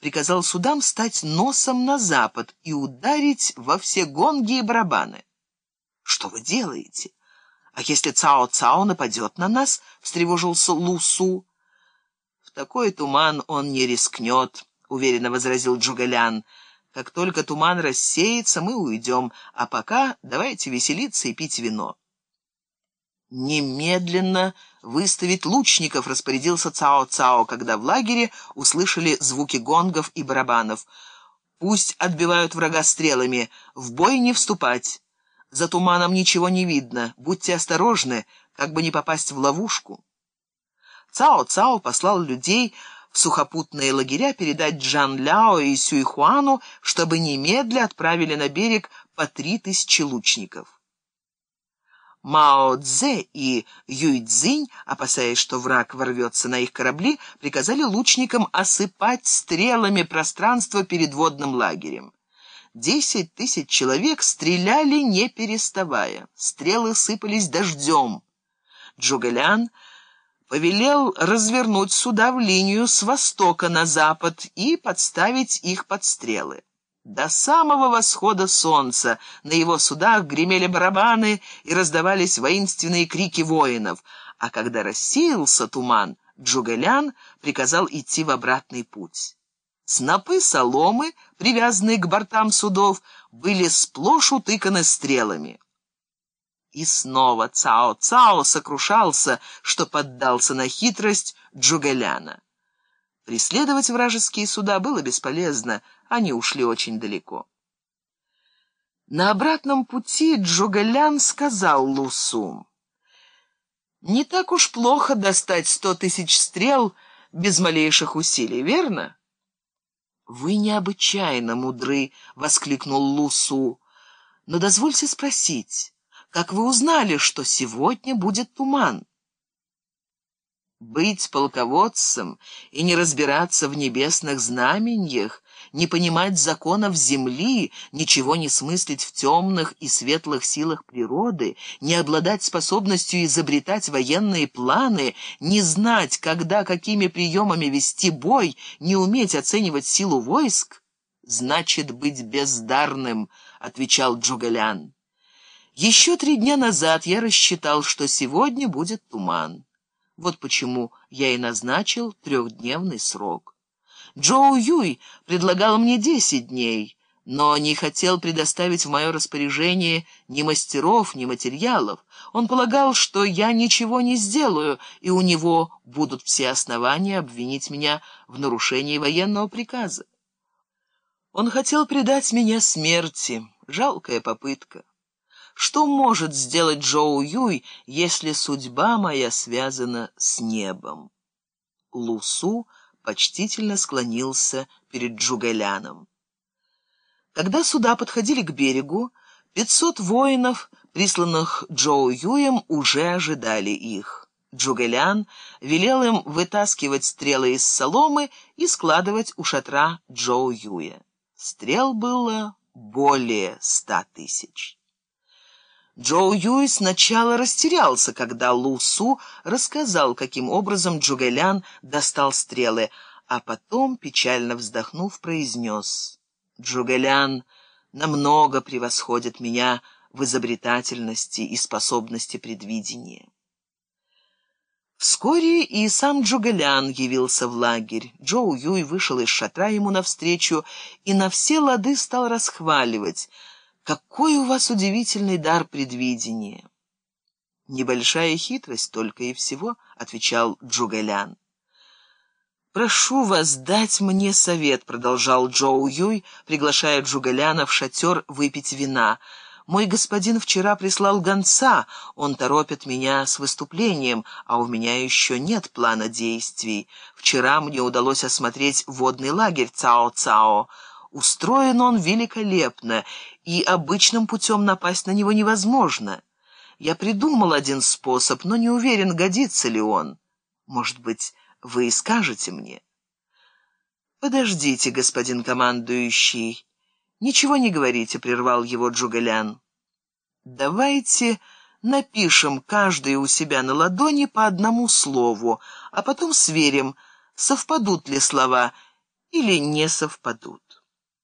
приказал судам стать носом на запад и ударить во все гонги и барабаны. «Что вы делаете? А если Цао-Цао нападет на нас?» — встревожился Лусу. «В такой туман он не рискнет», — уверенно возразил Джугалян. «Как только туман рассеется, мы уйдем, а пока давайте веселиться и пить вино». «Немедленно выставить лучников», — распорядился Цао-Цао, когда в лагере услышали звуки гонгов и барабанов. «Пусть отбивают врага стрелами, в бой не вступать. За туманом ничего не видно, будьте осторожны, как бы не попасть в ловушку». Цао-Цао послал людей в сухопутные лагеря передать Джан Ляо и Сюйхуану, чтобы немедля отправили на берег по три тысячи лучников. Мао Цзэ и Юй Цзинь, опасаясь, что враг ворвется на их корабли, приказали лучникам осыпать стрелами пространство перед водным лагерем. Десять тысяч человек стреляли, не переставая. Стрелы сыпались дождем. Джугалян повелел развернуть суда в линию с востока на запад и подставить их под стрелы. До самого восхода солнца на его судах гремели барабаны и раздавались воинственные крики воинов, а когда рассеялся туман, Джугалян приказал идти в обратный путь. Снопы соломы, привязанные к бортам судов, были сплошь утыканы стрелами. И снова Цао-Цао сокрушался, что поддался на хитрость Джугаляна. Преследовать вражеские суда было бесполезно, они ушли очень далеко. На обратном пути Джугалян сказал Лусу, «Не так уж плохо достать сто тысяч стрел без малейших усилий, верно?» «Вы необычайно мудры», — воскликнул Лусу. «Но дозвольте спросить, как вы узнали, что сегодня будет туман?» Быть полководцем и не разбираться в небесных знаменьях, не понимать законов земли, ничего не смыслить в темных и светлых силах природы, не обладать способностью изобретать военные планы, не знать, когда какими приемами вести бой, не уметь оценивать силу войск, значит быть бездарным, отвечал Джугалян. Еще три дня назад я рассчитал, что сегодня будет туман. Вот почему я и назначил трехдневный срок. Джоу Юй предлагал мне десять дней, но не хотел предоставить в мое распоряжение ни мастеров, ни материалов. Он полагал, что я ничего не сделаю, и у него будут все основания обвинить меня в нарушении военного приказа. Он хотел предать меня смерти. Жалкая попытка. Что может сделать Джоу Юй, если судьба моя связана с небом? Лусу почтительно склонился перед Джугэляном. Когда суда подходили к берегу, пятьсот воинов, присланных Джоу Юем, уже ожидали их. Джугэлян велел им вытаскивать стрелы из соломы и складывать у шатра Джоу Юя. Стрел было более ста тысяч. Джоу Юй сначала растерялся, когда Лу Су рассказал, каким образом Джугэлян достал стрелы, а потом, печально вздохнув, произнес «Джугэлян намного превосходит меня в изобретательности и способности предвидения». Вскоре и сам Джугалян явился в лагерь. Джоу Юй вышел из шатра ему навстречу и на все лады стал расхваливать — какой у вас удивительный дар предвидения!» «Небольшая хитрость только и всего», — отвечал Джугэлян. «Прошу вас дать мне совет», — продолжал Джоу Юй, приглашая Джугаляна в шатер выпить вина. «Мой господин вчера прислал гонца, он торопит меня с выступлением, а у меня еще нет плана действий. Вчера мне удалось осмотреть водный лагерь Цао-Цао». Устроен он великолепно, и обычным путем напасть на него невозможно. Я придумал один способ, но не уверен, годится ли он. Может быть, вы и скажете мне? Подождите, господин командующий. Ничего не говорите, прервал его Джугалян. Давайте напишем каждый у себя на ладони по одному слову, а потом сверим, совпадут ли слова или не совпадут.